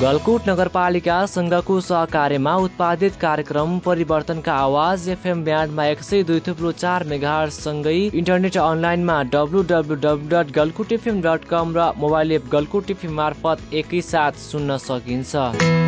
गलकुट नगरपालिका सङ्घको सहकार्यमा उत्पादित कार्यक्रम परिवर्तनका आवाज एफएम ब्यान्डमा एक सय दुई थुप्रो चार मेगाहरूसँगै इन्टरनेट अनलाइनमा W W W dot Galkot FM dot com र मोबाइल एप गलकुट एफएम मार्फत एकैसाथ सुन्न सकिन्छ।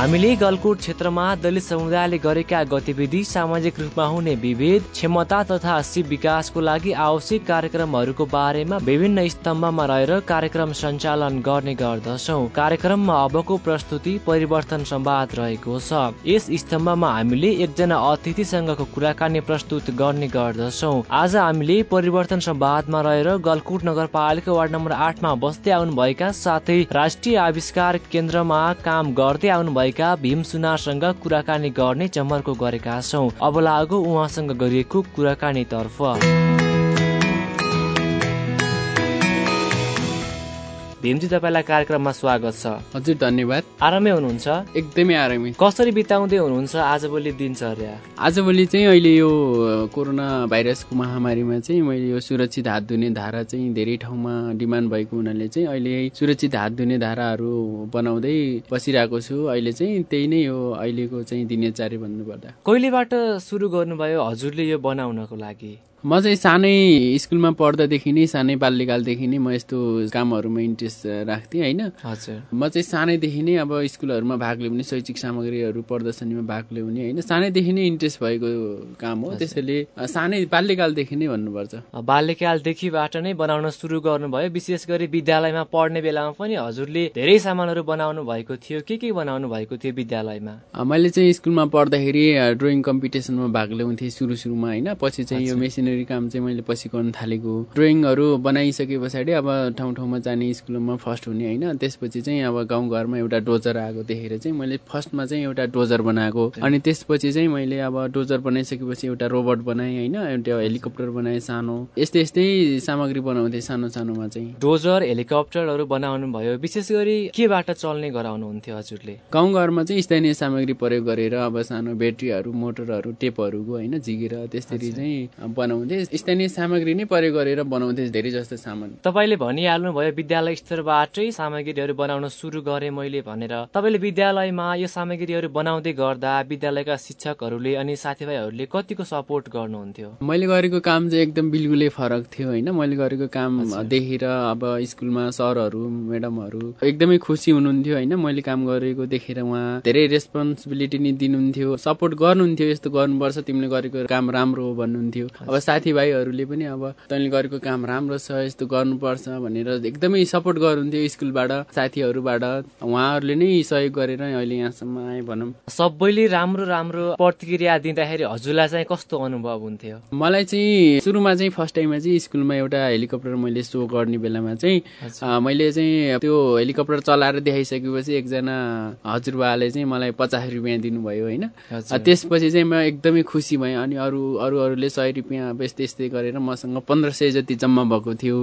हामीले गलकुट क्षेत्रमा दलित समुदायले गरेका गतिविधि सामाजिक रूपमा हुने विभेद क्षमता तथा सिप विकासको लागि आवश्यक कार्यक्रमहरूको बारेमा विभिन्न स्तम्भमा रहेर कार्यक्रम सञ्चालन गर्ने गर्दछौँ। कार्यक्रममा अबको प्रस्तुति परिवर्तन संवाद रहेको छ। यस स्तम्भमा हामीले एकजना अतिथिसँगको कुराकानी प्रस्तुत गर्ने गर्दछौँ। आज हामीले परिवर्तन संवादमा रहेर गलकुट नगरपालिका वार्ड नम्बर आठमा बस्दै आउनुभएका साथै राष्ट्रिय आविष्कार केन्द्रमा काम गर्दै आउनुभएका भएका भीम सुनारसँग कुराकानी गर्ने जमर्को गरेका छौँ। अब लागु उहाँसँग गरिएको कुराकानीतर्फ। भीमजी तपाईँलाई कार्यक्रममा स्वागत छ। हजुर धन्यवाद। आरामै हुनुहुन्छ? एकदमै आरामै। कसरी बिताउँदै हुनुहुन्छ आजभोलि दिनचर्या? आजभोलि चाहिँ अहिले यो कोरोना भाइरसको महामारीमा चाहिँ मैले यो सुरक्षित हात धुने धारा चाहिँ धेरै ठाउँमा डिमान्ड भएको हुनाले चाहिँ अहिले सुरक्षित हात धुने धाराहरू बनाउँदै बसिरहेको छु। अहिले चाहिँ त्यही नै हो अहिलेको चाहिँ दिनचर्या भन्नुपर्दा। कहिलेबाट सुरु गर्नुभयो हजुरले यो बनाउनको लागि? म चाहिँ सानै स्कुलमा पढ्दादेखि नै सानै बाल्यकालदेखि नै म यस्तो कामहरूमा इन्ट्रेस्ट राख्थेँ होइन? हजुर। म चाहिँ सानैदेखि नै अब स्कुलहरूमा भाग ल्याउने शैक्षिक सामग्रीहरू प्रदर्शनीमा भाग ल्याउने होइन? सानैदेखि नै इन्ट्रेस्ट भएको काम हो। त्यसैले सानै बाल्यकालदेखि नै भन्नुपर्छ। बाल्यकालदेखिबाट नै बनाउन सुरु गर्नुभयो। विशेष गरी विद्यालयमा पढ्ने बेलामा पनि हजुरले धेरै सामानहरू बनाउनु भएको थियो। के के बनाउनु भएको थियो विद्यालयमा? मैले चाहिँ स्कुलमा पढ्दाखेरि ड्रइङ कम्पिटिसनमा भाग ल्याउँथेँ सुरु सुरुमा होइन? पछि चाहिँ यो मेसिन मेसिनरी काम चाहिँ मैले पछि गर्न थालेको। ड्रइङहरू बनाइसके पछाडि अब ठाउँ ठाउँमा जाने स्कुलमा फर्स्ट हुने होइन त्यसपछि चाहिँ अब गाउँघरमा एउटा डोजर आएको देखेर चाहिँ मैले फर्स्टमा चाहिँ एउटा डोजर बनाएको। अनि त्यसपछि चाहिँ मैले अब डोजर बनाइसकेपछि एउटा रोबोट बनाएँ होइन एउटा हेलिकप्टर बनाएँ सानो। यस्तै यस्तै सामग्री बनाउँथेँ सानो सानोमा चाहिँ। डोजर हेलिकप्टरहरू बनाउनु भयो विशेष गरी केबाट चल्ने गराउनुहुन्थ्यो हजुरले? गाउँघरमा चाहिँ स्थानीय सामग्री प्रयोग गरेर अब सानो ब्याट्रीहरू मोटरहरू टेपहरूको होइन झिकेर त्यसरी चाहिँ बनाउ बनाउँथे स्थानीय सामग्री नै प्रयोग गरेर बनाउँथे धेरै जस्तो सामान। तपाईँले भनिहाल्नु भयो विद्यालय स्तरबाटै सामग्रीहरू बनाउन सुरु गरेँ मैले भनेर। तपाईँले विद्यालयमा यो सामग्रीहरू बनाउँदै गर्दा विद्यालयका शिक्षकहरूले अनि साथीभाइहरूले कतिको सपोर्ट गर्नुहुन्थ्यो? मैले गरेको काम चाहिँ एकदम बिल्कुलै फरक थियो होइन? मैले गरेको काम देखेर अब स्कुलमा सरहरू म्याडमहरू एकदमै खुसी हुनुहुन्थ्यो होइन? मैले काम गरेको देखेर उहाँ धेरै रेस्पोन्सिबिलिटी नि दिनुहुन्थ्यो सपोर्ट गर्नुहुन्थ्यो यस्तो गर्नुपर्छ तिमीले गरेको काम राम्रो हो भन्नुहुन्थ्यो। अब साथीभाइहरूले पनि अब तैँले गरेको काम राम्रो छ यस्तो गर्नुपर्छ भनेर एकदमै सपोर्ट गर्नुहुन्थ्यो स्कुलबाट साथीहरूबाट। उहाँहरूले नै सहयोग गरेर अहिले यहाँसम्म आएँ भनौँ। सबैले राम्रो राम्रो प्रतिक्रिया दिँदाखेरि हजुरलाई चाहिँ कस्तो अनुभव हुन्थ्यो? मलाई चाहिँ सुरुमा चाहिँ फर्स्ट टाइममा चाहिँ स्कुलमा एउटा हेलिकप्टर मैले सो गर्ने बेलामा चाहिँ मैले चाहिँ त्यो हेलिकप्टर चलाएर देखाइसकेपछि एकजना हजुरबाले चाहिँ मलाई पचास रुपियाँ दिनुभयो होइन। त्यसपछि चाहिँ म एकदमै खुसी भएँ अनि अरू अरू अरूले सय रुपियाँ यस्तै यस्तै गरेर मसँग पन्ध्र सय जति जम्मा भएको थियो।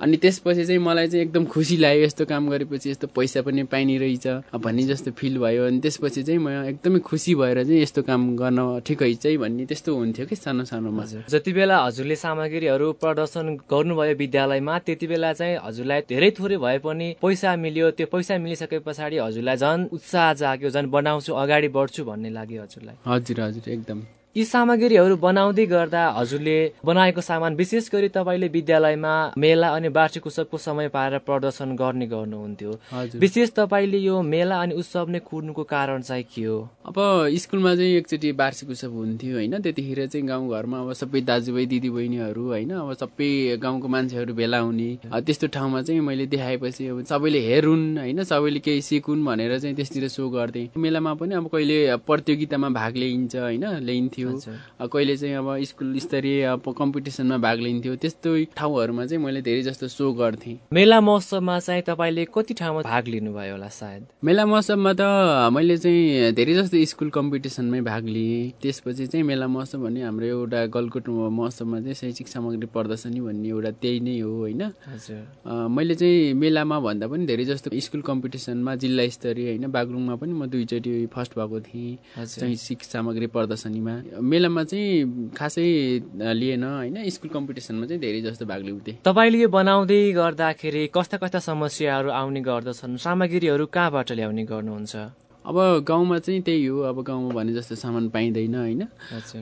अनि त्यसपछि चाहिँ मलाई चाहिँ एकदम खुसी लाग्यो यस्तो काम गरेपछि यस्तो पैसा पनि पाइने रहेछ भन्ने जस्तो फिल भयो। अनि त्यसपछि चाहिँ म एकदमै खुसी भएर चाहिँ यस्तो काम गर्न ठिकै चाहिँ भन्ने त्यस्तो हुन्थ्यो कि सानो सानोमा। जति बेला हजुरले सामग्रीहरू प्रदर्शन गर्नुभयो विद्यालयमा त्यति बेला चाहिँ हजुरलाई धेरै थोरै भए पनि पैसा मिल्यो। त्यो पैसा मिलिसके पछाडि हजुरलाई झन् उत्साह जाग्यो झन् बनाउँछु अगाडि बढ्छु भन्ने लाग्यो हजुरलाई। हजुर हजुर एकदम। यी सामग्रीहरू बनाउँदै गर्दा हजुरले बनाएको सामान विशेष गरी तपाईँले विद्यालयमा मेला अनि वार्षिक उत्सवको समय पाएर प्रदर्शन गर्ने गर्नुहुन्थ्यो। विशेष तपाईँले यो मेला अनि उत्सव नै कुर्नुको कारण चाहिँ के हो? अब स्कुलमा चाहिँ एकचोटि वार्षिक उत्सव हुन्थ्यो होइन त्यतिखेर चाहिँ गाउँघरमा अब सबै दाजुभाइ दिदीबहिनीहरू होइन अब सबै गाउँको मान्छेहरू भेला हुने त्यस्तो ठाउँमा चाहिँ मैले देखाएपछि अब सबैले हेरुन् होइन सबैले केही सिकुन् भनेर चाहिँ त्यसतिर सो गर्थेँ। मेलामा पनि अब कहिले प्रतियोगितामा भाग लिइन्छ होइन ल्याइन्थ्यो कहिले चाहिँ अब स्कुल स्तरीय अब कम्पिटिसनमा भाग लिन्थ्यो त्यस्तो ठाउँहरूमा चाहिँ मैले धेरै जस्तो सो गर्थेँ। मेला महोत्सवमा चाहिँ तपाईँले कति ठाउँमा भाग लिनुभयो होला सायद? मेला महोत्सवमा त मैले चाहिँ धेरै जस्तो स्कुल कम्पिटिसनमै भाग लिएँ। त्यसपछि चाहिँ मेला महोत्सव भन्ने हाम्रो एउटा गलकुट महोत्सवमा चाहिँ शैक्षिक सामग्री प्रदर्शनी भन्ने एउटा त्यही नै हो होइन? मैले चाहिँ मेलामा भन्दा पनि धेरै जस्तो स्कुल कम्पिटिसनमा जिल्ला स्तरीय होइन? बागलुङमा पनि म दुईचोटि फर्स्ट भएको थिएँ। शैक्षिक सामग्री प्रदर्शनीमा। मेलामा चाहिँ खासै लिएन होइन? स्कुल कम्पिटिसनमा चाहिँ धेरै जस्तो भाग लिउँथे। तपाईँले यो बनाउँदै गर्दाखेरि कस्ता कस्ता समस्याहरू आउने गर्दछन्? सामग्रीहरू कहाँबाट ल्याउने गर्नुहुन्छ? अब गाउँमा चाहिँ त्यही हो अब गाउँमा भने जस्तो सामान पाइँदैन होइन?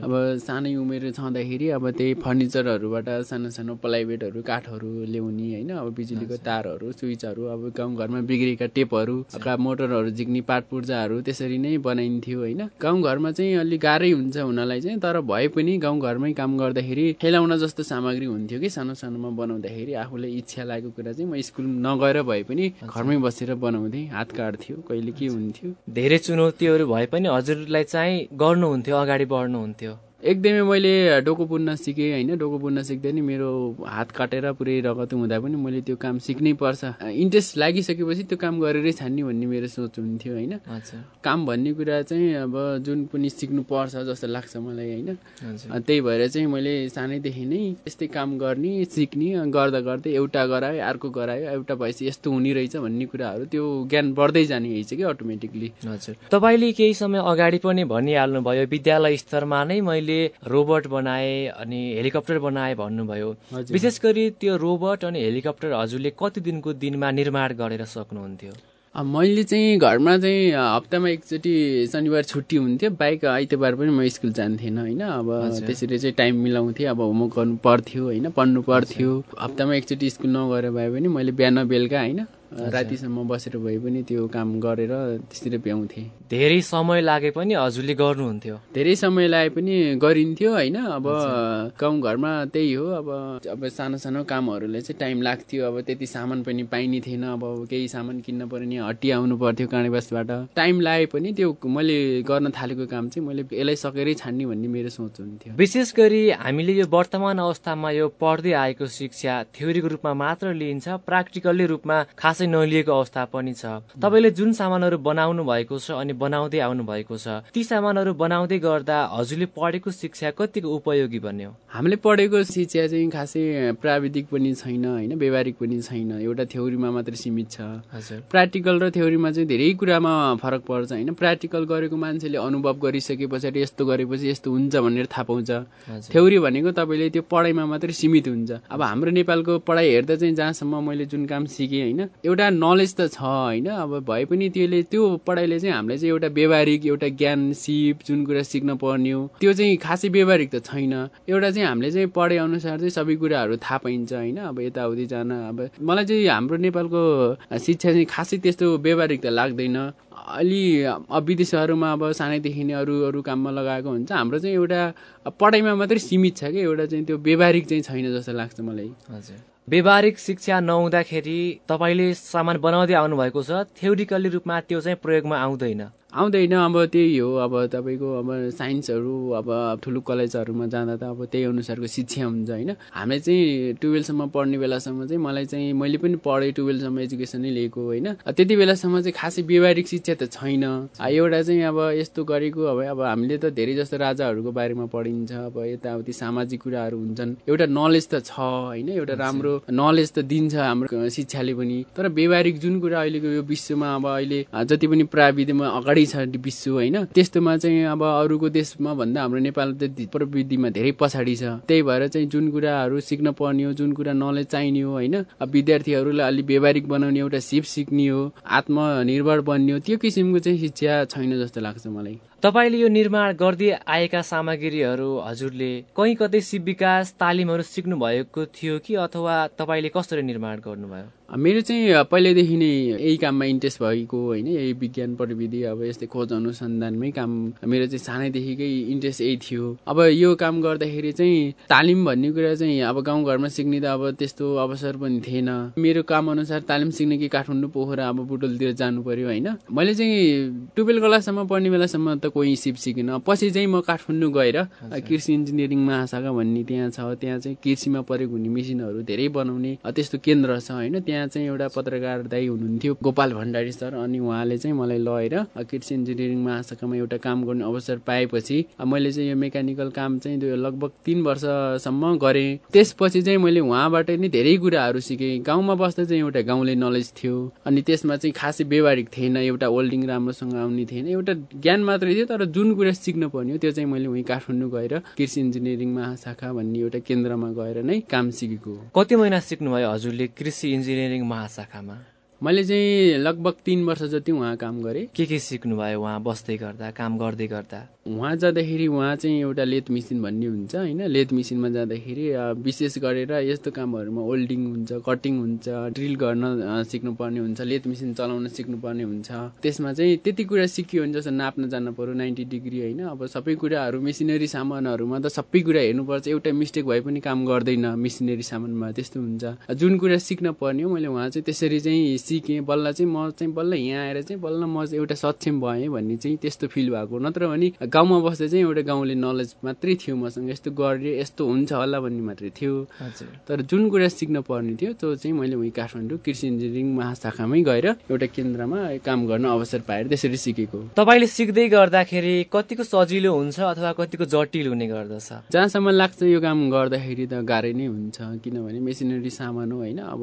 अब सानै उमेर छँदाखेरि अब त्यही फर्निचरहरूबाट सानो सानो प्लाइवेटहरू काठहरू ल्याउने होइन? अब बिजुलीको तारहरू स्विचहरू अब गाउँघरमा बिग्रेका टेपहरू मोटरहरू झिक्ने पाट पूर्जाहरू त्यसरी नै बनाइन्थ्यो होइन? गाउँघरमा चाहिँ अलिक गाह्रै हुन्छ हुनलाई चाहिँ तर भए पनि गाउँघरमै काम गर्दाखेरि खेलाउन जस्तो सामग्री हुन्थ्यो कि सानो सानोमा बनाउँदाखेरि आफूलाई इच्छा लागेको कुरा चाहिँ म स्कुल नगएर भए पनि घरमै बसेर बनाउँथेँ हात काट्थ्यो कहिले के हुन्थ्यो। धेरै चुनौतीहरू भए पनि हजुरलाई चाहिँ गर्नुहुन्थ्यो अगाडि बढ्नुहुन्थ्यो। एकदमै मैले डोको बुन्न सिकेँ होइन? डोको बुन्न सिक्दै नि मेरो हात काटेर पुरै रगत हुँदा पनि मैले त्यो काम सिक्नै पर्छ। इन्ट्रेस्ट लागिसकेपछि त्यो काम गरेरै छान्ने भन्ने मेरो सोच हुन्थ्यो होइन? काम भन्ने कुरा चाहिँ अब जुन पनि सिक्नु पर्छ जस्तो लाग्छ मलाई होइन? त्यही भएर चाहिँ मैले सानैदेखि नै यस्तै काम गर्ने सिक्ने गर्दा गर्दै एउटा गरायो अर्को गरायो एउटा भएपछि यस्तो हुने रहेछ भन्ने कुराहरू त्यो ज्ञान बढ्दै जाने रहेछ कि अटोमेटिकली हजुर। तपाईँले केही समय अगाडि पनि भनिहाल्नुभयो विद्यालय स्तरमा नै मैले तपाईँले रोबोट बनाए अनि हेलिकप्टर बनाए भन्नुभयो। विशेष गरी त्यो रोबोट अनि हेलिकप्टर हजुरले कति दिनको दिनमा निर्माण गरेर सक्नुहुन्थ्यो? मैले चाहिँ घरमा चाहिँ हप्तामा एकचोटि शनिबार छुट्टी हुन्थ्यो। बाइक आइतबार पनि म स्कुल जान्थेन होइन? अब त्यसरी चाहिँ टाइम मिलाउँथेँ। अब होमवर्क गर्नु पर्थ्यो होइन? पढ्नु पर्थ्यो। हप्तामा एकचोटि स्कुल नगएर भए पनि मैले बिहान बेलुका होइन? रातिसम्म बसेर भए पनि त्यो काम गरेर त्यसरी भ्याउँथेँ। धेरै समय लागे पनि हजुरले गर्नुहुन्थ्यो। धेरै समय लागे पनि गरिन्थ्यो होइन? अब गाउँघरमा त्यही हो अब अब सानो सानो कामहरूले चाहिँ टाइम लाग्थ्यो। अब त्यति सामान पनि पाइने थिएन अब केही सामान किन्न पर्यो नि हट्टी आउनु पर्थ्यो काँडेबासबाट टाइम लागे पनि त्यो मैले गर्न थालेको काम चाहिँ मैले यसलाई सकेरै छान्ने भन्ने मेरो सोच हुन्थ्यो। विशेष गरी हामीले यो वर्तमान अवस्थामा यो पढ्दै आएको शिक्षा थ्योरीको रूपमा मात्र लिइन्छ प्र्याक्टिकल्ली रूपमा खास खासै नलिएको अवस्था पनि छ। तपाईँले जुन सामानहरू बनाउनु भएको छ अनि बनाउँदै आउनु भएको छ ती सामानहरू बनाउँदै गर्दा हजुरले पढेको शिक्षा कतिको उपयोगी बन्यो? हामीले पढेको शिक्षा चाहिँ खासै प्राविधिक पनि छैन होइन? व्यवहारिक पनि छैन। एउटा थ्योरीमा मात्रै सीमित छ। हजुर। प्र्याक्टिकल र थ्योरीमा चाहिँ धेरै कुरामा फरक पर्छ होइन? प्र्याक्टिकल गरेको मान्छेले अनुभव गरिसके पछाडि यस्तो गरेपछि यस्तो हुन्छ भनेर थाहा पाउँछ। थ्योरी भनेको तपाईँले त्यो पढाइमा मात्रै सीमित हुन्छ। अब हाम्रो नेपालको पढाइ हेर्दा चाहिँ जहाँसम्म मैले जुन काम सिकेँ होइन? एउटा नलेज त छ होइन? अब भए पनि त्यसले त्यो पढाइले चाहिँ हामीलाई चाहिँ एउटा व्यवहारिक एउटा ज्ञान सिप जुन कुरा सिक्न पर्ने हो त्यो चाहिँ खासै व्यवहारिक त छैन। एउटा चाहिँ हामीले चाहिँ पढाइ अनुसार चाहिँ सबै कुराहरू थाहा पाइन्छ होइन? अब यताउति जान अब मलाई चाहिँ हाम्रो नेपालको शिक्षा चाहिँ खासै त्यस्तो व्यवहारिक त लाग्दैन। अलि विदेशहरूमा अब सानैदेखि नै अरू अरू काममा लगाएको हुन्छ हाम्रो चाहिँ एउटा पढाइमा मात्रै सीमित छ कि एउटा चाहिँ त्यो व्यवहारिक चाहिँ छैन जस्तो लाग्छ मलाई। हजुर। व्यवहारिक शिक्षा नहुँदाखेरि तपाईँले सामान बनाउँदै आउनुभएको छ थ्योरिकल्ली रूपमा त्यो चाहिँ प्रयोगमा आउँदैन। आउँदैन अब त्यही हो अब तपाईँको अब साइन्सहरू अब ठुलो कलेजहरूमा जाँदा त अब त्यही अनुसारको शिक्षा हुन्छ होइन? हामीले चाहिँ टुवेल्भसम्म पढ्ने बेलासम्म चाहिँ मलाई चाहिँ मैले पनि पढेँ टुवेल्भसम्म एजुकेसनै लिएको होइन? त्यति बेलासम्म चाहिँ खासै व्यवहारिक शिक्षा त छैन। एउटा चाहिँ अब यस्तो गरेको अब अब हामीले त धेरै जस्तो राजाहरूको बारेमा पढिन्छ अब यताउति सामाजिक कुराहरू हुन्छन्। एउटा नलेज त छ होइन? एउटा राम्रो नलेज त दिन्छ हाम्रो शिक्षाले पनि। तर व्यवहारिक जुन कुरा अहिलेको यो विश्वमा अब अहिले जति पनि प्राविधिकमा अगाडि अगाडि छ विश्व होइन? त्यस्तोमा चाहिँ अब अरूको देशमा भन्दा हाम्रो नेपाल त प्रविधिमा धेरै पछाडि छ। त्यही भएर चाहिँ जुन कुराहरू सिक्न पर्ने हो जुन कुरा नलेज चाहिने हो होइन? विद्यार्थीहरूलाई अलिक व्यवहारिक बनाउने एउटा सिप सिक्ने हो आत्मनिर्भर बन्ने हो त्यो किसिमको चाहिँ शिक्षा छैन जस्तो लाग्छ मलाई। तपाईँले यो निर्माण गर्दै आएका सामग्रीहरू हजुरले कहीँ कतै सिप विकास तालिमहरू सिक्नु भएको थियो कि अथवा तपाईँले कसरी निर्माण गर्नुभयो? मेरो चाहिँ पहिल्यैदेखि नै यही काममा इन्ट्रेस्ट भएको होइन यही विज्ञान प्रविधि अब यस्तै खोज अनुसन्धानमै काम मेरो चाहिँ सानैदेखिकै इन्ट्रेस्ट यही थियो। अब यो काम गर्दाखेरि चाहिँ तालिम भन्ने कुरा चाहिँ अब गाउँघरमा सिक्ने त अब त्यस्तो अवसर पनि थिएन। मेरो काम अनुसार तालिम सिक्ने कि काठमाडौँ पोखरा अब बुटोलतिर जानु पर्यो होइन। मैले चाहिँ टुवेल्भ क्लाससम्म पढ्ने बेलासम्म त कोही सिप सिकेन पछि चाहिँ म काठमाडौँ गएर कृषि इन्जिनियरिङ महाशाखा भन्ने त्यहाँ छ त्यहाँ चाहिँ कृषिमा प्रयोग हुने मेसिनहरू धेरै बनाउने त्यस्तो केन्द्र छ होइन? त्यहाँ चाहिँ एउटा पत्रकार दाई हुनुहुन्थ्यो गोपाल भण्डारी सर अनि उहाँले चाहिँ मलाई लगेर कृषि इन्जिनियरिङ महाशाखामा एउटा काम गर्ने अवसर पाएपछि मैले चाहिँ यो मेकानिकल काम चाहिँ लगभग तिन वर्षसम्म गरेँ। त्यसपछि चाहिँ मैले उहाँबाट नै धेरै कुराहरू सिकेँ। गाउँमा बस्दा चाहिँ एउटा गाउँले नलेज थियो अनि त्यसमा चाहिँ खासै व्यवहारिक थिएन एउटा ओल्डिङ राम्रोसँग आउने थिएन एउटा ज्ञान मात्रै थियो तर जुन कुरा सिक्न पर्ने हो त्यो चाहिँ मैले उहीँ काठमाडौँ गएर कृषि इन्जिनियरिङ महाशाखा भन्ने एउटा केन्द्रमा गएर नै काम सिकेको कति महिना सिक्नुभयो हजुरले कृषि इन्जिनियरिङ महाशाखामा? मैले चाहिँ लगभग तिन वर्ष जति उहाँ काम गरेँ के के सिक्नुभयो उहाँ बस्दै गर्दा काम गर्दै गर्दा? उहाँ जाँदाखेरि उहाँ चाहिँ एउटा लेथ मेसिन भन्ने हुन्छ होइन? लेथ मेसिनमा जाँदाखेरि विशेष गरेर यस्तो कामहरूमा ओल्डिङ हुन्छ कटिङ हुन्छ ड्रिल गर्न सिक्नुपर्ने हुन्छ लेथ मेसिन चलाउन सिक्नुपर्ने हुन्छ। त्यसमा चाहिँ त्यति कुरा सिकियो भने जस्तो नाप्न जानु पर्यो नाइन्टी डिग्री होइन? अब सबै कुराहरू मेसिनरी सामानहरूमा त सबै कुरा हेर्नुपर्छ एउटा मिस्टेक भए पनि काम गर्दैन मेसिनरी सामानमा त्यस्तो हुन्छ। जुन कुरा सिक्न पर्ने हो मैले उहाँ चाहिँ त्यसरी चाहिँ सिकेँ बल्ल चाहिँ म चाहिँ बल्ल यहाँ आएर चाहिँ बल्ल म एउटा सक्षम भएँ भन्ने चाहिँ त्यस्तो फिल भएको नत्र भने गाउँमा बस्दा चाहिँ एउटा गाउँले नलेज मात्रै थियो मसँग। यस्तो गरेँ यस्तो हुन्छ होला भन्ने मात्रै थियो। तर जुन कुरा सिक्न पर्ने थियो त्यो चाहिँ मैले उहीँ काठमाडौँ कृषि इन्जिनियरिङ महाशाखामै गएर एउटा केन्द्रमा काम गर्न अवसर पाएर त्यसरी सिकेको तपाईँले सिक्दै गर्दाखेरि कतिको सजिलो हुन्छ अथवा कतिको जटिल हुने गर्दछ? जहाँसम्म लाग्छ यो काम गर्दाखेरि त गाह्रै नै हुन्छ। किनभने मेसिनरी सामान हो होइन? अब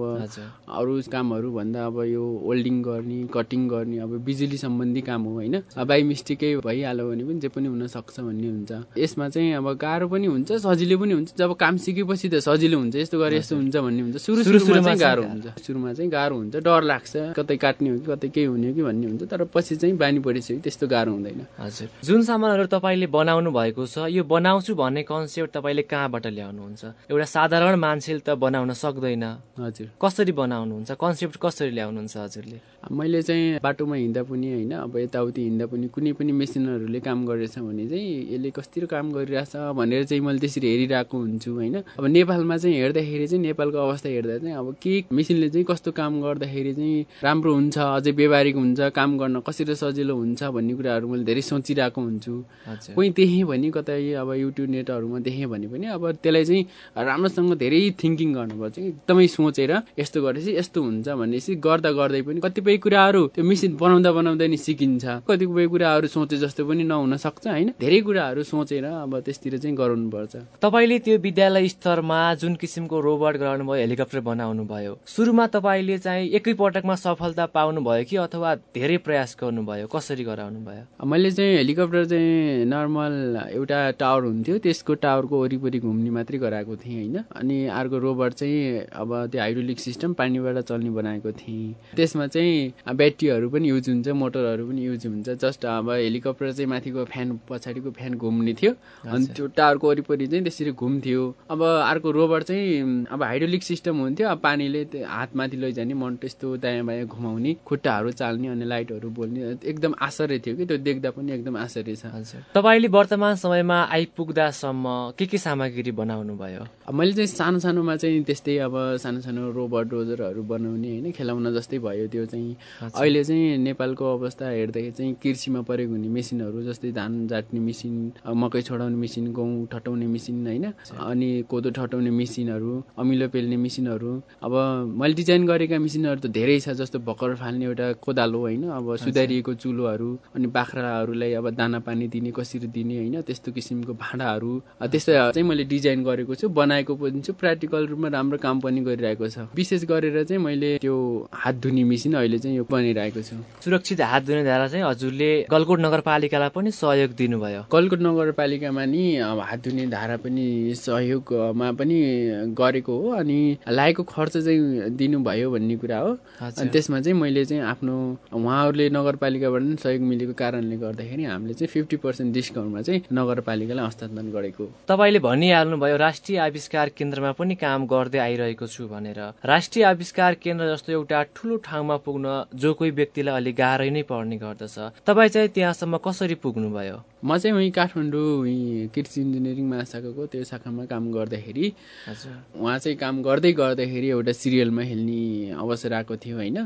अरू कामहरू भन्दा अब यो वेल्डिङ गर्ने कटिङ गर्ने अब बिजुली सम्बन्धी काम हो होइन? बाई मिस्टेकै भइहाल्यो भने पनि जे पनि हुन सक्छ भन्ने हुन्छ। यसमा चाहिँ अब गाह्रो पनि हुन्छ सजिलो पनि हुन्छ। जब काम सिकेपछि त सजिलो हुन्छ यस्तो गरे यस्तो हुन्छ भन्ने हुन्छ। सुरु सुरुमा चाहिँ गाह्रो हुन्छ। सुरुमा चाहिँ गाह्रो हुन्छ। डर लाग्छ कतै काट्ने हो कि कतै केही हुने हो कि भन्ने हुन्छ। तर पछि चाहिँ बानी परिसक्यो त्यस्तो गाह्रो हुँदैन। हजुर। जुन सामानहरू तपाईँले बनाउनु भएको छ यो बनाउँछु भन्ने कन्सेप्ट तपाईँले कहाँबाट ल्याउनुहुन्छ? एउटा साधारण मान्छेले त बनाउन सक्दैन। हजुर। कसरी बनाउनुहुन्छ? कन्सेप्ट कसरी ल्याउनुहुन्छ हजुरले? मैले चाहिँ बाटोमा हिँड्दा पनि होइन अब यताउति हिँड्दा पनि कुनै पनि मेसिनहरूले काम गरेछ भने चाहिँ यसले कस्तो काम गरिरहेछ भनेर चाहिँ मैले त्यसरी हेरिरहेको हुन्छु होइन। अब नेपालमा चाहिँ हेर्दाखेरि चाहिँ नेपालको अवस्था हेर्दा चाहिँ अब के मेसिनले चाहिँ कस्तो काम गर्दाखेरि चाहिँ राम्रो हुन्छ अझै व्यवहारिक हुन्छ काम गर्न कसरी सजिलो हुन्छ भन्ने कुराहरू मैले धेरै सोचिरहेको हुन्छु। कोही देखेँ भने कतै अब युट्युब नेटहरूमा देखेँ भने पनि अब त्यसलाई चाहिँ राम्रोसँग धेरै थिङ्किङ गर्नुपर्छ एकदमै सोचेर यस्तो गरेपछि यस्तो हुन्छ भनेपछि गर्दा गर्दै पनि कतिपय कुराहरू त्यो मेसिन बनाउँदा बनाउँदै नि सिकिन्छ। कतिपय कुराहरू सोचे जस्तो पनि नहुन सक्छ होइन? धेरै कुराहरू सोचेर अब त्यसतिर चाहिँ गराउनुपर्छ। तपाईँले त्यो विद्यालय स्तरमा जुन किसिमको रोबोट गराउनुभयो हेलिकप्टर बनाउनु भयो सुरुमा तपाईँले चाहिँ एकै पटकमा सफलता पाउनु भयो कि अथवा धेरै प्रयास गर्नुभयो? कसरी गराउनु भयो मैले चाहिँ हेलिकप्टर चाहिँ नर्मल एउटा टावर हुन्थ्यो। त्यसको टावरको वरिपरि घुम्ने मात्रै गराएको थिएँ होइन? अनि अर्को रोबोट चाहिँ अब त्यो हाइड्रोलिक सिस्टम पानीबाट चल्ने बनाएको थिएँ। त्यसमा चाहिँ ब्याट्रीहरू पनि युज हुन्छ मोटरहरू पनि युज हुन्छ। जस्ट अब हेलिकप्टर चाहिँ माथिको फ्यान पछाडिको फ्यान घुम्ने थियो। अनि त्यो टावरको वरिपरि चाहिँ त्यसरी घुम्थ्यो। अब अर्को रोबर चाहिँ अब हाइड्रोलिक सिस्टम हुन्थ्यो। अब पानीले हातमाथि लैजाने मन त्यस्तो दायाँ बायाँ घुमाउने खुट्टाहरू चाल्ने अनि लाइटहरू बोल्ने। एकदम आश्चर्य थियो कि त्यो देख्दा पनि एकदम आश्चर्य छ। तपाईँले वर्तमान समयमा आइपुग्दासम्म के के सामग्री बनाउनु भयो मैले चाहिँ सानो सानोमा चाहिँ त्यस्तै अब सानो सानो रोबोट डोजरहरू बनाउने होइन खेलाउन जस्तै भयो त्यो चाहिँ। अहिले चाहिँ नेपालको अवस्था हेर्दाखेरि चाहिँ कृषिमा प्रयोग हुने मेसिनहरू जस्तै धान जाट्ने मेसिन मकै छोडाउने मेसिन गहुँ ठटाउने मेसिन होइन अनि कोदो ठटाउने मेसिनहरू अमिलो पेल्ने मेसिनहरू। अब मैले डिजाइन गरेका मेसिनहरू त धेरै छ जस्तो भर्खर फाल्ने एउटा कोदालो होइन अब सुधारिएको चुलोहरू अनि बाख्राहरूलाई अब दाना पानी दिने कसरी दिने होइन त्यस्तो किसिमको भाँडाहरू त्यस्तो चाहिँ मैले डिजाइन गरेको छु बनाएको पनि छु प्र्याक्टिकल रूपमा राम्रो काम पनि गरिरहेको छ। विशेष गरेर चाहिँ मैले त्यो हात धुने मेसिन अहिले चाहिँ यो बनिरहेको छु। सुरक्षित हात धुने धारा चाहिँ हजुरले गलकोट नगरपालिकालाई पनि सहयोग दिनुभयो। गलकोट नगरपालिकामा नि अब हात धुने धारा पनि सहयोगमा पनि गरेको हो अनि लागेको खर्च चाहिँ दिनुभयो भन्ने कुरा हो। अनि त्यसमा चाहिँ मैले चाहिँ आफ्नो उहाँहरूले नगरपालिकाबाट पनि सहयोग मिलेको कारणले गर्दाखेरि हामीले चाहिँ फिफ्टी पर्सेन्ट डिस्काउन्टमा चाहिँ नगरपालिकालाई हस्तान्तरण गरेको तपाईँले भनिहाल्नुभयो राष्ट्रिय आविष्कार केन्द्रमा पनि काम गर्दै आइरहेको छु भनेर। राष्ट्रिय आविष्कार केन्द्र जस्तो एउटा ठुलो ठाउँमा पुग्न जो कोही व्यक्तिलाई अलिक गाह्रै नै पर्ने गर्दछ। तपाईँ चाहिँ त्यहाँसम्म कसरी पुग्नुभयो? म चाहिँ उहीँ काठमाडौँ उहीँ कृषि इन्जिनियरिङ महाशाखाको त्यो शाखामा काम गर्दाखेरि। उहाँ चाहिँ काम गर्दै गर्दाखेरि एउटा सिरियलमा हेल्ने अवसर आएको थियो होइन?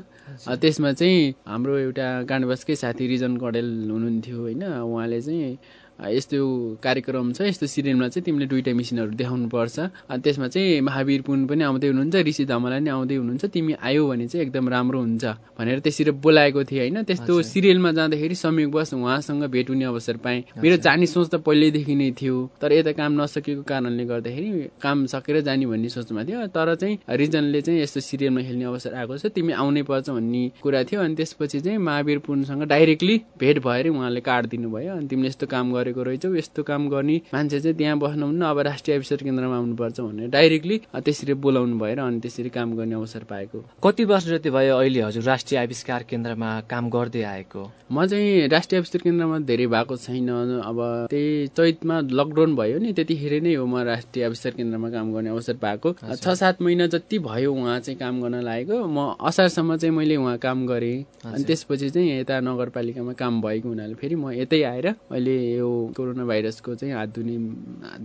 त्यसमा चाहिँ हाम्रो एउटा गाँडबसकै साथी रिजन कडेल हुनुहुन्थ्यो होइन? उहाँले चाहिँ यस्तो कार्यक्रम छ यस्तो सिरियलमा चाहिँ तिमीले दुइटा मिसिनहरू देखाउनु पर्छ अनि त्यसमा चाहिँ महावीर पुन पनि आउँदै हुनुहुन्छ ऋषि धमला नि आउँदै हुनुहुन्छ तिमी आयो भने चाहिँ एकदम राम्रो हुन्छ भनेर त्यसरी बोलाएको थिएँ होइन। त्यस्तो सिरियलमा जाँदाखेरि संयोगवश उहाँसँग भेट हुने अवसर पाएँ। मेरो जाने सोच त पहिल्यैदेखि नै थियो तर यता काम नसकेको कारणले गर्दाखेरि काम सकेर जाने भन्ने सोचमा थियो। तर चाहिँ रिजनले चाहिँ यस्तो सिरियलमा खेल्ने अवसर आएको छ तिमी आउनै पर्छ भन्ने कुरा थियो। अनि त्यसपछि चाहिँ महावीर पुनसँग डाइरेक्टली भेट भएर उहाँले कार्ड दिनुभयो। अनि तिमीले यस्तो काम गरेको गरेको रहेछौ यस्तो काम गर्ने मान्छे चाहिँ त्यहाँ बस्नुहुन्न अब राष्ट्रिय आविष्कार केन्द्रमा आउनुपर्छ भनेर डाइरेक्टली त्यसरी बोलाउनु भएर अनि त्यसरी काम गर्ने अवसर पाएको। कति वर्ष जति भयो अहिले हजुर राष्ट्रिय आविष्कार केन्द्रमा काम गर्दै आएको? म चाहिँ राष्ट्रिय आविष्कार केन्द्रमा धेरै भएको छैन। अब त्यही चैतमा लकडाउन भयो नि त्यतिखेर नै हो म राष्ट्रिय आविष्कार केन्द्रमा काम गर्ने अवसर पाएको। छ सात महिना जति भयो उहाँ चाहिँ काम गर्न लागेको। म असारसम्म चाहिँ मैले उहाँ काम गरेँ। अनि त्यसपछि चाहिँ यता नगरपालिकामा काम भएको हुनाले फेरि म यतै आएर अहिले यो कोरोना भाइरसको चाहिँ हात धुने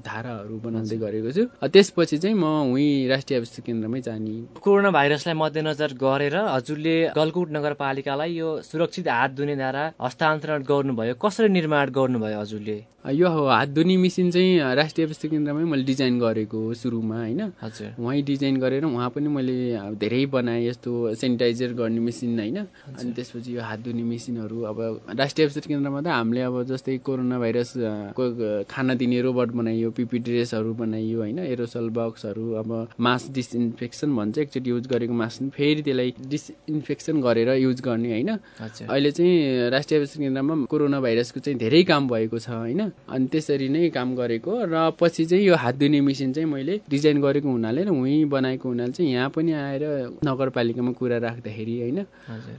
धाराहरू बनाउँदै गरेको छु। त्यसपछि चाहिँ म उहीँ राष्ट्रिय आविष्कार केन्द्रमै जाने। कोरोना भाइरसलाई मध्यनजर गरेर हजुरले गलकुट नगरपालिकालाई यो सुरक्षित हात धुने धारा हस्तान्तरण गर्नुभयो। कसरी निर्माण गर्नुभयो हजुरले? यो हात धुने मेसिन चाहिँ राष्ट्रिय आविष्कार केन्द्रमै मैले डिजाइन गरेको हो सुरुमा होइन? उहाँ डिजाइन गरेर उहाँ पनि मैले धेरै बनाएँ यस्तो सेनिटाइजर गर्ने मेसिन होइन? अनि त्यसपछि यो हात धुने मेसिनहरू अब राष्ट्रिय आविष्कार केन्द्रमा त हामीले अब जस्तै कोरोना भाइरस खाना दिने रोबोट बनाइयो पिपी ड्रेसहरू बनाइयो होइन? एरोसल बक्सहरू अब मास डिसइन्फेक्सन भन्छ एकचोटि युज गरेको मास फेरि त्यसलाई डिसइन्फेक्सन गरेर युज गर्ने होइन? अहिले चाहिँ राष्ट्रिय आविष्कार केन्द्रमा कोरोना भाइरसको चाहिँ धेरै काम भएको छ होइन? अनि त्यसरी नै काम गरेको र पछि चाहिँ यो हात धुने मेसिन चाहिँ मैले डिजाइन गरेको हुनाले र उहीँ बनाएको हुनाले चाहिँ यहाँ पनि आएर नगरपालिकामा कुरा राख्दाखेरि होइन?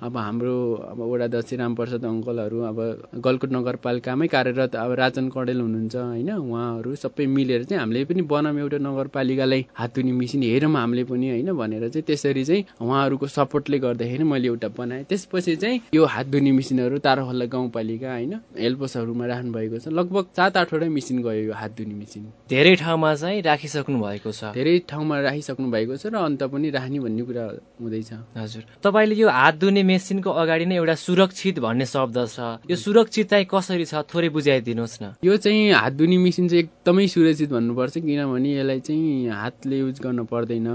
अब हाम्रो अब वडा अध्यक्ष रामप्रसाद अङ्कलहरू अब गलकुट नगरपालिकामै कार्यरत अब राजन कडेल हुनुहुन्छ होइन? उहाँहरू सबै मिलेर चाहिँ हामीले पनि बनाऊँ एउटा नगरपालिकालाई हात धुने मेसिन हेरौँ हामीले पनि होइन? भनेर चाहिँ त्यसरी चाहिँ उहाँहरूको सपोर्टले गर्दाखेरि मैले एउटा बनाएँ। त्यसपछि चाहिँ यो हात धुने मेसिनहरू ताराखोला गाउँपालिका होइन? हेल्पसहरूमा राख्नु भएको छ। लगभग सात आठवटै मेसिन गयो यो हात धुने मेसिन धेरै ठाउँमा चाहिँ राखिसक्नु भएको छ। धेरै ठाउँमा राखिसक्नु भएको छ र अन्त पनि राख्ने भन्ने कुरा हुँदैछ हजुर। तपाईँले यो हात धुने मेसिनको अगाडि नै एउटा सुरक्षित भन्ने शब्द छ। यो सुरक्षित चाहिँ कसरी छ? थोरै बुझाइदिनुहोस् न। यो चाहिँ हात धुने मेसिन चाहिँ एकदमै सुरक्षित भन्नुपर्छ किनभने यसलाई चाहिँ हातले युज गर्न पर्दैन।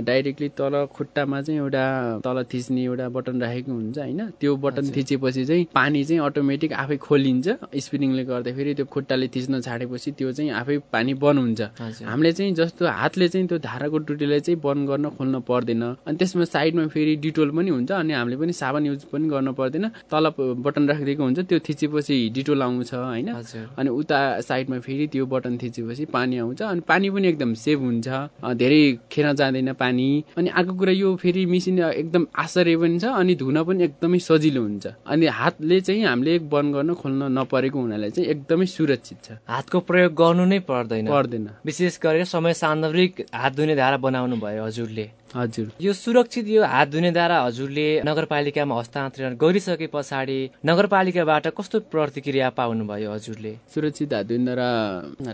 डाइरेक्टली तल खुट्टामा चाहिँ एउटा तल थिच्ने एउटा बटन राखेको हुन्छ होइन? त्यो बटन थिचेपछि चाहिँ पानी चाहिँ अटोमेटिक आफै खोलिन्छ। स्पिरिङले गर्दाखेरि त्यो खुट्टाले थिच्न छाडेपछि त्यो चाहिँ आफै पानी बन्द हुन्छ। हामीले चाहिँ जस्तो हातले चाहिँ त्यो धाराको टुटीलाई चाहिँ बन्द गर्न खोल्न पर्दैन। अनि त्यसमा साइडमा फेरि डिटोल पनि हुन्छ अनि हामीले पनि साबन युज पनि गर्न पर्दैन। तल बटन राखिदिएको हुन्छ त्यो थिचेपछि डिटोल आउँछ होइन? अनि उता साइडमा फेरि त्यो बटन थिचेपछि पानी आउँछ। अनि पानी पनि एकदम सेभ हुन्छ। धेरै खेर जाँदैन पानी। अनि अर्को कुरा यो फेरि मेसिन एकदम आश्चर्य पनि छ अनि धुन पनि एकदमै सजिलो हुन्छ। अनि हातले चाहिँ हामीले बन्द गर्न खोल्न नपरेको हुनाले चाहिँ एकदमै सुरक्षित छ। हातको प्रयोग गर्नु नै पर्दैन। पर्दैन। विशेष गरेर समय सान्दर्भिक हात धुने धारा बनाउनु भयो हजुरले। हजुर। यो सुरक्षित यो हात धुने द्वारा हजुरले नगरपालिकामा हस्तान्तरण गरिसके पछाडि नगरपालिकाबाट कस्तो प्रतिक्रिया पाउनुभयो हजुरले? सुरक्षित हात धुने द्वारा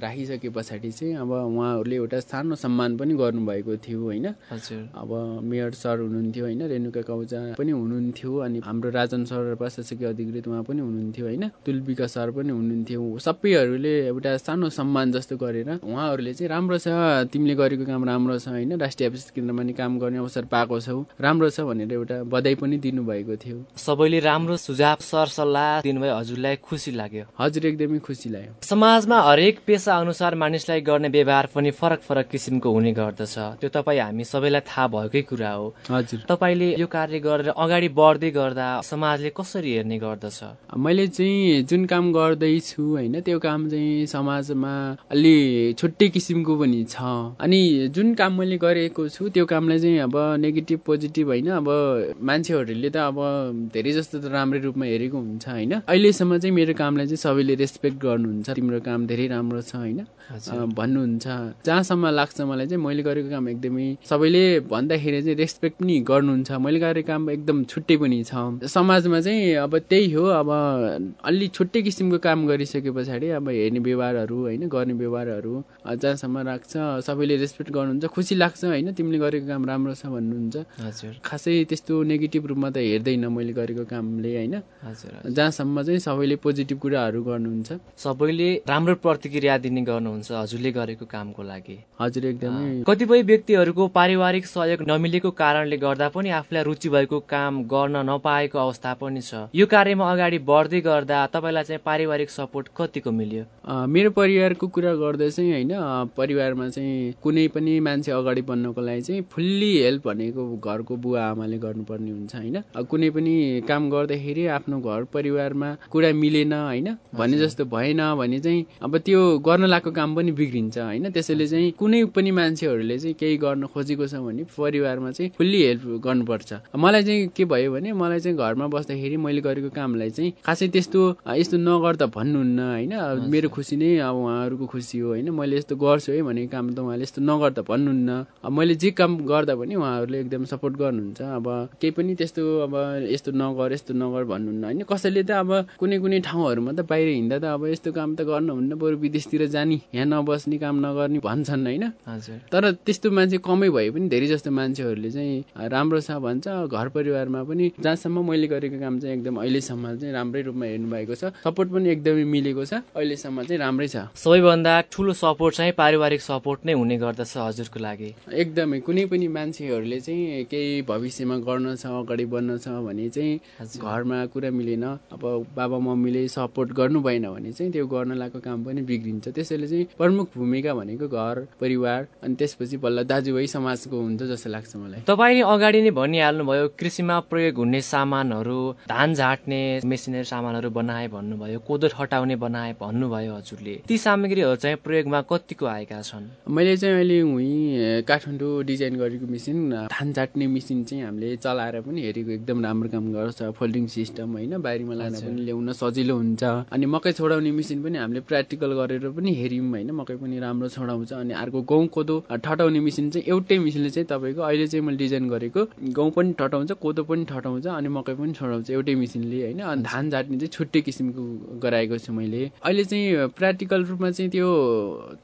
राखिसके पछाडि चाहिँ अब उहाँहरूले एउटा सानो सम्मान पनि गर्नुभएको थियो होइन? हजुर। अब मेयर सर हुनुहुन्थ्यो होइन? रेणुका कौजा पनि हुनुहुन्थ्यो अनि हाम्रो राजन सर प्रशासकीय अधिकृत उहाँ पनि हुनुहुन्थ्यो होइन? तुलबिका सर पनि हुनुहुन्थ्यो। सबैहरूले एउटा सानो सम्मान जस्तो गरेर उहाँहरूले चाहिँ राम्रो छ तिमीले गरेको काम राम्रो छ होइन? राष्ट्रिय केन्द्रमा नि काम काम गर्ने अवसर पाएको छौ। राम्रो छ भनेर एउटा बधाई पनि दिनुभएको थियो। सबैले राम्रो सुझाव सरसल्लाह दिनुभयो। हजुरलाई खुसी लाग्यो। हजुर एकदमै खुसी लाग्यो। समाजमा हरेक पेसा अनुसार मानिसलाई गर्ने व्यवहार पनि फरक फरक किसिमको हुने गर्दछ। त्यो तपाईँ हामी सबैलाई थाहा भएकै कुरा हो। हजुर। तपाईँले यो कार्य गरेर अगाडि बढ्दै गर्दा समाजले कसरी हेर्ने गर्दछ? मैले चाहिँ जुन काम गर्दैछु होइन त्यो काम चाहिँ समाजमा अलि छुट्टै किसिमको पनि छ। अनि जुन काम मैले गरेको छु त्यो कामलाई चाहिँ अब नेगेटिभ पोजिटिभ होइन? अब मान्छेहरूले त अब धेरै जस्तो त राम्रै रूपमा हेरेको हुन्छ होइन? अहिलेसम्म चाहिँ मेरो कामलाई चाहिँ सबैले रेस्पेक्ट गर्नुहुन्छ। तिम्रो काम धेरै राम्रो छ होइन? भन्नुहुन्छ। जहाँसम्म लाग्छ मलाई चाहिँ मैले गरेको काम एकदमै सबैले भन्दाखेरि चाहिँ रेस्पेक्ट पनि गर्नुहुन्छ। मैले गरेको काम एकदम छुट्टै पनि छ। समाजमा चाहिँ अब त्यही हो। अब अलि छुट्टै किसिमको काम गरिसके पछाडि अब हेर्ने व्यवहारहरू होइन गर्ने व्यवहारहरू जहाँसम्म राख्छ सबैले रेस्पेक्ट गर्नुहुन्छ। खुसी लाग्छ होइन तिमीले गरेको काम। राम्रो छ भन्नुहुन्छ। हजुर। खासै त्यस्तो नेगेटिभ रूपमा त हेर्दैन मैले गरेको कामले होइन? हजुर जहाँसम्म चाहिँ सबैले पोजिटिभ कुराहरू गर्नुहुन्छ। सबैले राम्रो प्रतिक्रिया दिने गर्नुहुन्छ हजुरले गरेको कामको लागि। हजुर एकदमै। कतिपय व्यक्तिहरूको पारिवारिक सहयोग नमिलेको कारणले गर्दा पनि आफूलाई रुचि भएको काम गर्न नपाएको अवस्था पनि छ। यो कार्यमा अगाडि बढ्दै गर्दा तपाईँलाई चाहिँ पारिवारिक सपोर्ट कतिको मिल्यो? मेरो परिवारको कुरा गर्दा चाहिँ होइन परिवारमा चाहिँ कुनै पनि मान्छे अगाडि बढ्नको लागि चाहिँ फुल्ली हेल्प भनेको घरको बुवा आमाले गर्नुपर्ने हुन्छ होइन? कुनै पनि काम गर्दाखेरि आफ्नो घर परिवारमा कुरा मिलेन होइन? भने जस्तो भएन भने चाहिँ अब त्यो गर्न लागेको काम पनि बिग्रिन्छ होइन? त्यसैले चाहिँ कुनै पनि मान्छेहरूले चाहिँ केही गर्न खोजेको छ भने परिवारमा चाहिँ फुल्ली हेल्प गर्नुपर्छ। मलाई चाहिँ के भयो भने मलाई चाहिँ घरमा बस्दाखेरि मैले गरेको कामलाई चाहिँ खासै त्यस्तो यस्तो नगर त भन्नुहुन्न होइन? मेरो खुसी नै अब उहाँहरूको खुसी हो होइन? मैले यस्तो गर्छु है भनेको काम त उहाँले यस्तो नगर त भन्नुहुन्न। अब मैले जे काम गर्दा पनि उहाँहरूले एकदम सपोर्ट गर्नुहुन्छ। अब केही पनि त्यस्तो अब यस्तो नगर यस्तो नगर भन्नुहुन्न होइन। कसैले त अब कुनै कुनै ठाउँहरूमा त बाहिर हिँड्दा त अब यस्तो काम त गर्नुहुन्न। बरु विदेशतिर जाने यहाँ नबस्ने काम नगर्ने भन्छन् होइन। हजुर। तर त्यस्तो मान्छे कमै भए पनि धेरै जस्तो मान्छेहरूले चाहिँ राम्रो छ भन्छ। घर परिवारमा पनि जहाँसम्म मैले गरेको काम चाहिँ एकदम अहिलेसम्म चाहिँ राम्रै रूपमा हेर्नु भएको छ। सपोर्ट पनि एकदमै मिलेको छ। अहिलेसम्म चाहिँ राम्रै छ। सबैभन्दा ठुलो सपोर्ट चाहिँ पारिवारिक सपोर्ट नै हुने गर्दछ हजुरको लागि। एकदमै। कुनै पनि मान्छेहरूले चाहिँ केही भविष्यमा गर्न छ अगाडि बढ्न छ भने चाहिँ। घरमा कुरा मिलेन। अब बाबा मम्मीले सपोर्ट गर्नु भएन भने चाहिँ त्यो गर्न लागेको काम पनि बिग्रिन्छ। त्यसैले चाहिँ प्रमुख भूमिका भनेको घर परिवार अनि त्यसपछि बल्ल दाजुभाइ समाजको हुन्छ जस्तो लाग्छ मलाई। तपाईँले अगाडि नै भनिहाल्नुभयो कृषिमा प्रयोग हुने सामानहरू धान झाट्ने मेसिनरी सामानहरू बनाए भन्नुभयो कोदो हटाउने बनाए भन्नुभयो हजुरले। ती सामग्रीहरू चाहिँ प्रयोगमा कतिको आएका छन्? मैले चाहिँ अहिले उहीँ काठमाडौँ डिजाइन गरेको मेसिन धान चाट्ने मेसिन चाहिँ हामीले चलाएर पनि हेरेको एकदम राम्रो काम गर्छ। फोल्डिङ सिस्टम होइन बाहिरमा लान पनि ल्याउन सजिलो हुन्छ। अनि मकै छोडाउने मेसिन पनि हामीले प्र्याक्टिकल गरेर पनि हेऱ्यौँ होइन मकै पनि राम्रो छोडाउँछ। अनि अर्को गहुँ कोदो ठटाउने मेसिन चाहिँ एउटै मेसिनले चाहिँ तपाईँको अहिले चाहिँ मैले डिजाइन गरेको गहुँ पनि ठटाउँछ कोदो पनि ठटाउँछ अनि मकै पनि छोडाउँछ एउटै मेसिनले होइन। अनि धान झाट्ने चाहिँ छुट्टै किसिमको गराएको छु मैले। अहिले चाहिँ प्र्याक्टिकल रूपमा चाहिँ त्यो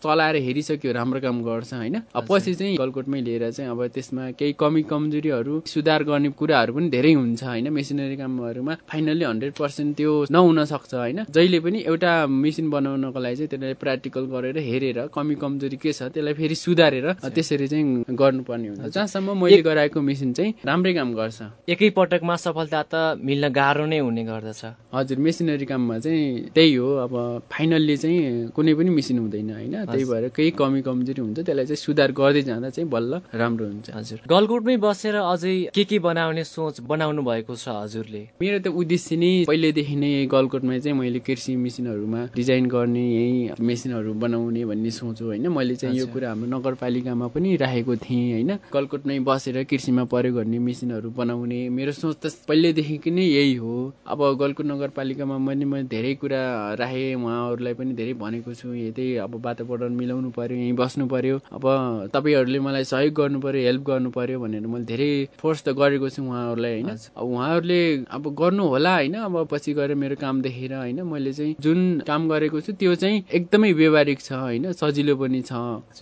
चलाएर हेरिसक्यो राम्रो काम गर्छ होइन। पछि चाहिँ गलकोटमै लिएर चाहिँ अब त्यसमा केही कमी कमजोरीहरू सुधार गर्ने कुराहरू पनि धेरै हुन्छ होइन? मेसिनरी कामहरूमा फाइनल्ली हन्ड्रेड पर्सेन्ट त्यो नहुन सक्छ होइन? जहिले पनि एउटा मेसिन बनाउनको लागि चाहिँ त्यसलाई प्र्याक्टिकल गरेर हेरेर कमी कमजोरी के छ त्यसलाई फेरि सुधारेर त्यसरी चाहिँ गर्नुपर्ने हुन्छ। जहाँसम्म मैले गराएको मेसिन चाहिँ राम्रै काम गर्छ। एकै पटकमा सफलता त मिल्न गाह्रो नै हुने गर्दछ। हजुर मेसिनरी काममा चाहिँ त्यही हो अब फाइनल्ली चाहिँ कुनै पनि मेसिन हुँदैन होइन? त्यही भएर केही कमी कमजोरी हुन्छ त्यसलाई चाहिँ सुधार गर्दै जाँदा चाहिँ बल्ल राम्रो हुन्छ हजुर। गलकुटमै बसेर अझै के के बनाउने सोच बनाउनु भएको छ हजुरले? मेरो त उद्देश्य नै पहिल्यैदेखि नै गलकोटमा चाहिँ मैले कृषि मेसिनहरूमा डिजाइन गर्ने यही मेसिनहरू बनाउने भन्ने सोच हो होइन? मैले चाहिँ यो कुरा हाम्रो नगरपालिकामा पनि राखेको थिएँ होइन? गलकोटमै बसेर कृषिमा प्रयोग गर्ने मेसिनहरू बनाउने मेरो सोच त पहिल्यैदेखि नै यही हो। अब गलकोट नगरपालिकामा मैले मैले धेरै कुरा राखेँ उहाँहरूलाई पनि धेरै भनेको छु। यतै अब वातावरण मिलाउनु पर्यो यहीँ बस्नु पर्यो। अब तपाईँहरूले मलाई सहयोग गर्नु पर्यो हेल्प गर्नु पर्यो भनेर मैले धेरै फोर्स त गरेको छु उहाँहरूलाई होइन? अब उहाँहरूले अब गर्नु होला होइन? अब पछि गएर मेरो काम देखेर होइन? मैले चाहिँ जुन काम गरेको छु त्यो चाहिँ एकदमै व्यवहारिक छ होइन? सजिलो पनि छ।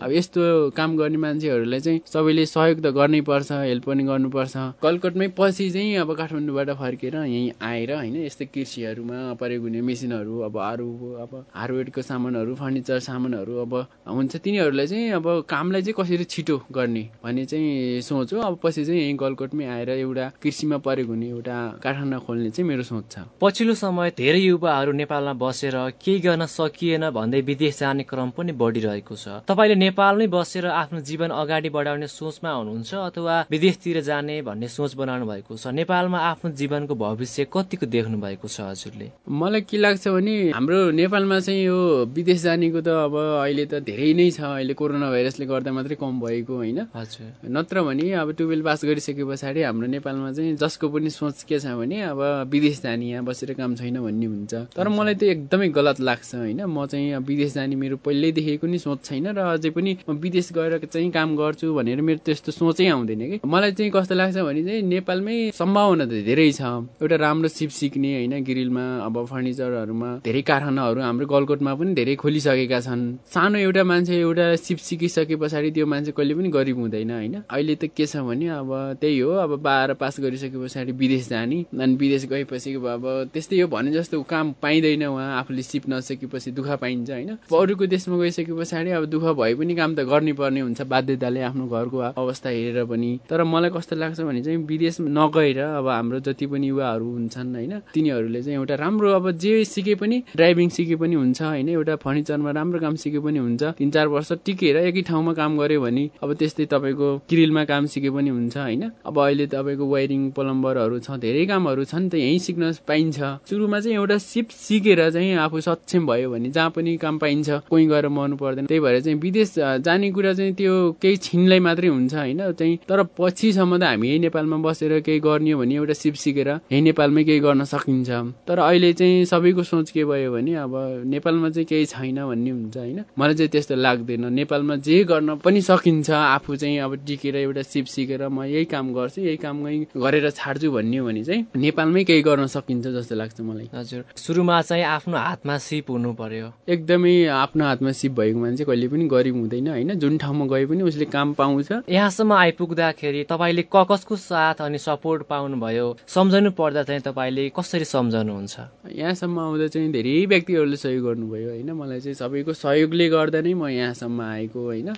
अब यस्तो काम गर्ने मान्छेहरूलाई चाहिँ सबैले सहयोग त गर्नै पर्छ हेल्प पनि गर्नुपर्छ। कलकटमै पछि चाहिँ अब काठमाडौँबाट फर्केर यहीँ आएर होइन? यस्तै कृषिहरूमा प्रयोग हुने मेसिनहरू अब अरू अब हार्डवेयरको सामानहरू फर्निचर सामानहरू अब हुन्छ तिनीहरूलाई चाहिँ अब कामलाई चाहिँ कसरी छिटो गर्ने भन्ने चाहिँ सोच हो अब पछि चाहिँ यहीँ गलकोटमै आएर एउटा कृषिमा प्रयोग हुने एउटा कारखाना खोल्ने चाहिँ मेरो सोच छ। पछिल्लो समय धेरै युवाहरू नेपालमा बसेर केही गर्न सकिएन भन्दै विदेश जाने क्रम पनि बढिरहेको छ। तपाईँले नेपालमै बसेर आफ्नो जीवन अगाडि बढाउने सोचमा हुनुहुन्छ अथवा विदेशतिर जाने भन्ने सोच बनाउनु भएको छ? नेपालमा आफ्नो जीवनको भविष्य कतिको देख्नु भएको छ हजुरले? मलाई के लाग्छ भने हाम्रो नेपालमा चाहिँ यो विदेश जानेको त अब अहिले त धेरै नै छ। अहिले कोरोना भाइरसले गर्दा मात्रै कम भएको होइन। हजुर। नत्र भने अब टुवेल्भ पास गरिसके पछाडि हाम्रो नेपालमा चाहिँ जसको पनि सोच के छ भने अब विदेश जाने यहाँ बसेर काम छैन भन्ने हुन्छ। तर मलाई त्यो एकदमै गलत लाग्छ होइन। म चाहिँ विदेश जाने मेरो पहिल्यैदेखिको नि सोच छैन र अझै पनि म विदेश गएर चाहिँ काम गर्छु भनेर मेरो त्यस्तो सोचै आउँदैन कि। मलाई चाहिँ कस्तो लाग्छ भने चाहिँ नेपालमै सम्भावना त धेरै छ। एउटा राम्रो सिप सिक्ने होइन ग्रिलमा अब फर्निचरहरूमा धेरै कारखानाहरू हाम्रो गलकोटमा पनि धेरै खोलिसकेका छन्। सानो एउटा मान्छे एउटा सिप सिकिसके पछाडि त्यो मान्छे कहिले पनि गरिब हुँदैन होइन। अहिले त के छ भने अब त्यही हो अब बाह्र पास गरिसके पछाडि विदेश जाने अनि विदेश गएपछि अब त्यस्तै हो भने जस्तो काम पाइँदैन उहाँ आफूले सिप नसकेपछि दुःख पाइन्छ होइन? अरूको देशमा गइसके पछाडि अब दुःख भए पनि काम त गर्नै पर्ने हुन्छ बाध्यताले आफ्नो घरको अवस्था हेरेर पनि। तर मलाई कस्तो लाग्छ भने चाहिँ विदेश नगएर अब हाम्रो जति पनि युवाहरू हुन्छन् होइन तिनीहरूले चाहिँ एउटा राम्रो अब जे सिके पनि ड्राइभिङ सिके पनि हुन्छ होइन एउटा फर्निचरमा राम्रो काम सिके पनि हुन्छ तिन चार वर्ष टिकेर एकै ठाउँमा काम गर्यो भने अब त्यस्तै तपाईँको किरिलमा काम सिके पनि हुन्छ होइन? अब अहिले तपाईँको वायरिङ प्लम्बरहरू छ धेरै कामहरू छ नि त यहीँ सिक्न पाइन्छ। सुरुमा चाहिँ एउटा सिप सिकेर चाहिँ आफू सक्षम भयो भने जहाँ पनि काम पाइन्छ कोही गएर मर्नु पर्दैन। त्यही भएर चाहिँ विदेश जाने कुरा चाहिँ त्यो केही छिनलाई मात्रै हुन्छ होइन? चाहिँ तर पछिसम्म त हामी यही नेपालमा बसेर केही गर्ने हो भने एउटा सिप सिकेर यही नेपालमै केही गर्न सकिन्छ। तर अहिले चाहिँ सबैको सोच के भयो भने अब नेपालमा चाहिँ केही छैन भन्ने हुन्छ होइन? मलाई चाहिँ त्यस्तो लाग्दैन। नेपालमा जे गर्न पनि सकिन्छ आफू चाहिँ अब टिकेर एउटा सिप सिकेर म यही काम गर्छु यही काम गरेर छाड्छु भन्ने हो भने चाहिँ नेपालमै केही गर्न सकिन्छ जस्तो लाग्छ मलाई। हजुर। सुरुमा चाहिँ आफ्नो हातमा सिप हुनु पर्यो। एकदमै आफ्नो हातमा सिप भएको मान्छे कहिले पनि गरिब हुँदैन होइन? जुन ठाउँमा गए पनि उसले काम पाउँछ। यहाँसम्म आइपुग्दाखेरि तपाईँले क कसको साथ अनि सपोर्ट पाउनुभयो? सम्झनु पर्दा चाहिँ तपाईँले कसरी सम्झाउनुहुन्छ यहाँसम्म आउँदा चाहिँ धेरै व्यक्तिहरूले सहयोग गर्नुभयो होइन? मलाई चाहिँ सबैको सहयोगले गर्दा नै म यहाँसम्म आएको होइन?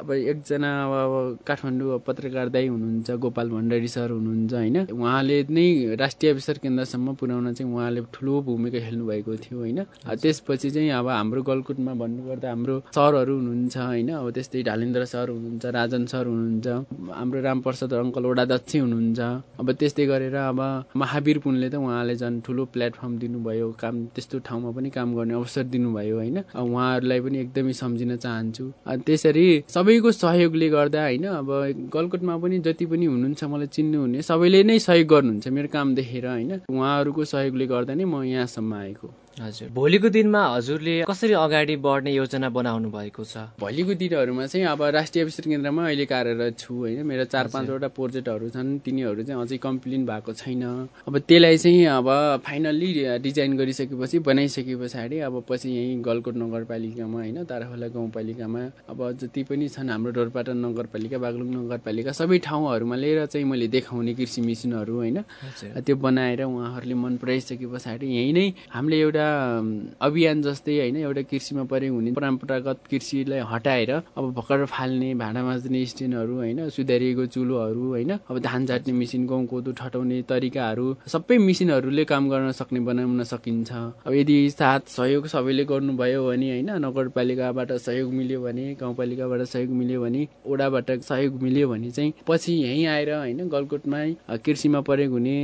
अब एकजना अब काठमाडौँ पत्रकार दाई हुनुहुन्छ गोपाल भण्डारी सर हुनुहुन्छ होइन? उहाँले नै राष्ट्रिय अफिसर केन्द्रसम्म पुर्याउन चाहिँ उहाँले ठुलो भूमिका खेल्नु भएको थियो होइन? त्यसपछि चाहिँ अब हाम्रो गलकुटमा भन्नुपर्दा हाम्रो सरहरू हुनुहुन्छ होइन? अब त्यस्तै ढालेन्द्र सर हुनुहुन्छ राजन सर हुनुहुन्छ हाम्रो रामप्रसाद अङ्कल ओडाध्यक्ष हुनुहुन्छ। अब त्यस्तै गरेर अब महावीर पुनले त उहाँले झन् ठुलो प्लेटफर्म दिनुभयो काम त्यस्तो ठाउँमा पनि काम गर्ने अवसर दिनुभयो होइन? उहाँहरूलाई पनि एकदमै सम्झिन चाहन्छु। त्यसरी सबैको सहयोगले गर्दा होइन? अब गलकोटमा पनि जति पनि हुनुहुन्छ मलाई चिन्नुहुने सबैले नै सहयोग गर्नुहुन्छ मेरो काम देखेर होइन? उहाँहरूको सहयोगले गर्दा नै म यहाँसम्म आएको। हजुर। भोलिको दिनमा हजुरले कसरी अगाडि बढ्ने योजना बनाउनु भएको छ? भोलिको दिनहरूमा चाहिँ अब राष्ट्रिय विस्तृत केन्द्रमा अहिले कार्यरत छु होइन। मेरो चार पाँचवटा प्रोजेक्टहरू छन्। तिनीहरू चाहिँ अझै कम्प्लिट भएको छैन। अब त्यसलाई चाहिँ अब फाइनल्ली डिजाइन गरिसकेपछि बनाइसके पछाडि अब पछि यहीँ गलकोट नगरपालिकामा होइन ताराखोला गाउँपालिकामा अब जति पनि छन् हाम्रो डोरपाटा नगरपालिका बागलुङ नगरपालिका सबै ठाउँहरूमा लिएर चाहिँ मैले देखाउने कृषि मिसिनहरू होइन त्यो बनाएर उहाँहरूले मन पराइसके पछाडि यहीँ नै हामीले एउटा एउटा अभियान जस्तै होइन एउटा कृषिमा प्रयोग हुने परम्परागत कृषिलाई हटाएर अब भर्खर फाल्ने भाँडा माझ्ने स्ट्यान्डहरू होइन सुधारिएको चुलोहरू होइन अब धान झाट्ने मिसिन गहुँ कोदो ठटाउने तरिकाहरू सबै मिसिनहरूले काम गर्न सक्ने बनाउन सकिन्छ। अब यदि साथ सहयोग सबैले गर्नुभयो भने होइन नगरपालिकाबाट सहयोग मिल्यो भने गाउँपालिकाबाट सहयोग मिल्यो भने ओडाबाट सहयोग मिल्यो भने चाहिँ पछि यहीँ आएर होइन गलकोटमै कृषिमा प्रयोग हुने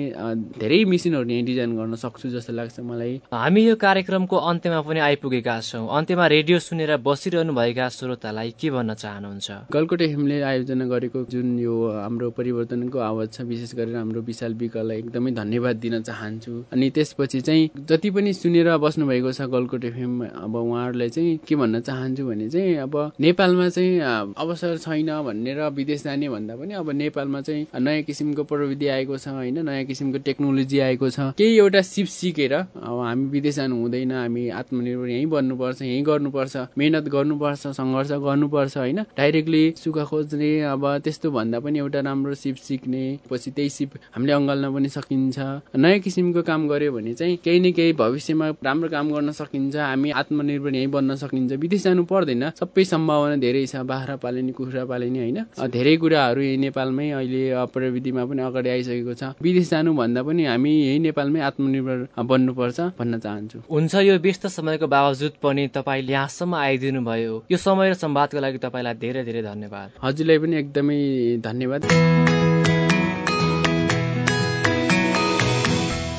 धेरै मिसिनहरू यहीँ डिजाइन गर्न सक्छु जस्तो लाग्छ मलाई। हामी यो कार्यक्रमको अन्त्यमा पनि आइपुगेका छौँ। अन्त्यमा रेडियो सुनेर बसिरहनु भएका श्रोतालाई के भन्न चाहनुहुन्छ? गलकोट एफएमले आयोजना गरेको जुन यो हाम्रो परिवर्तनको आवाज छ विशेष गरेर हाम्रो विशाल विकलाई एकदमै धन्यवाद दिन चाहन्छु। अनि त्यसपछि चाहिँ जति पनि सुनेर बस्नु भएको छ गलकोट एफएम अब उहाँहरूलाई चाहिँ के भन्न चाहन्छु भने चाहिँ अब नेपालमा चाहिँ अवसर छैन भनेर विदेश जाने भन्दा पनि अब नेपालमा चाहिँ नयाँ किसिमको प्रविधि आएको छ होइन? नयाँ किसिमको टेक्नोलोजी आएको छ। केही एउटा सिप सिकेर अब हामी विदेश सानो हुँदैन। हामी आत्मनिर्भर यहीँ बन्नुपर्छ यहीँ गर्नुपर्छ मेहनत गर्नुपर्छ सङ्घर्ष गर्नुपर्छ होइन? डाइरेक्टली सुख खोज्ने अब त्यस्तो भन्दा पनि एउटा राम्रो सिप सिक्ने पछि त्यही सिप हामीले अँगाल्न पनि सकिन्छ। नयाँ किसिमको काम गर्यो भने चाहिँ केही न केही भविष्यमा राम्रो काम गर्न सकिन्छ। हामी आत्मनिर्भर यहीँ बन्न सकिन्छ। विदेश जानु पर्दैन। सबै सम्भावना धेरै छ। बाख्रा पालिने कुखुरा पालिने होइन? धेरै कुराहरू यही नेपालमै अहिले प्रविधिमा पनि अगाडि आइसकेको छ। विदेश जानु भन्दा पनि हामी यही नेपालमै आत्मनिर्भर बन्नुपर्छ भन्न चाहन्छु। हुन्छ यो व्यस्त समयको बावजुद पनि तपाईँले यहाँसम्म आइदिनु भयो यो समय र संवादको लागि तपाईँलाई धेरै धेरै धन्यवाद। हजुरलाई पनि एकदमै धन्यवाद।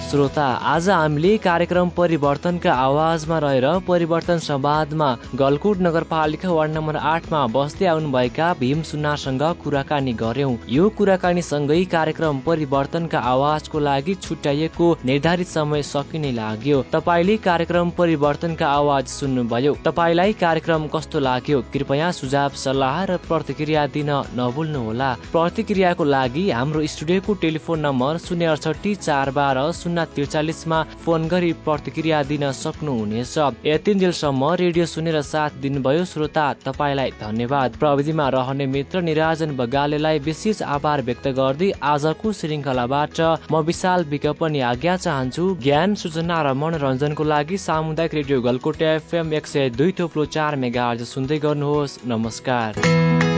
श्रोता आज हामीले कार्यक्रम परिवर्तनका आवाजमा रहेर परिवर्तन संवादमा गलकुट नगरपालिका वार्ड नम्बर आठमा बस्दै आउनुभएका भीम सुन्नासँग कुराकानी गर्यौं। यो कुराकानी सँगै कार्यक्रम परिवर्तनका आवाजको लागि छुट्याइएको निर्धारित समय सकिने लाग्यो। तपाईँले कार्यक्रम परिवर्तनका आवाज सुन्नुभयो। तपाईँलाई कार्यक्रम कस्तो लाग्यो? कृपया सुझाव सल्लाह र प्रतिक्रिया दिन नभुल्नुहोला। प्रतिक्रियाको लागि हाम्रो स्टुडियोको टेलिफोन नम्बर शून्य अडसठी चार बाह्र शून्य शून्य त्रिचालिसमा फोन गरी प्रतिक्रिया दिन सक्नुहुनेछ। यति दिनसम्म रेडियो सुनेर साथ दिनुभयो श्रोता तपाईँलाई धन्यवाद। प्रविधिमा रहने मित्र निराजन बगालेलाई विशेष आभार व्यक्त गर्दै आजको श्रृङ्खलाबाट म विशाल विज्ञापन आज्ञा चाहन्छु। ज्ञान सूचना र मनोरञ्जनको लागि सामुदायिक रेडियो गलकोट एफएम एक सय दुई थोप्लो चार मेगा सुन्दै गर्नुहोस्। नमस्कार।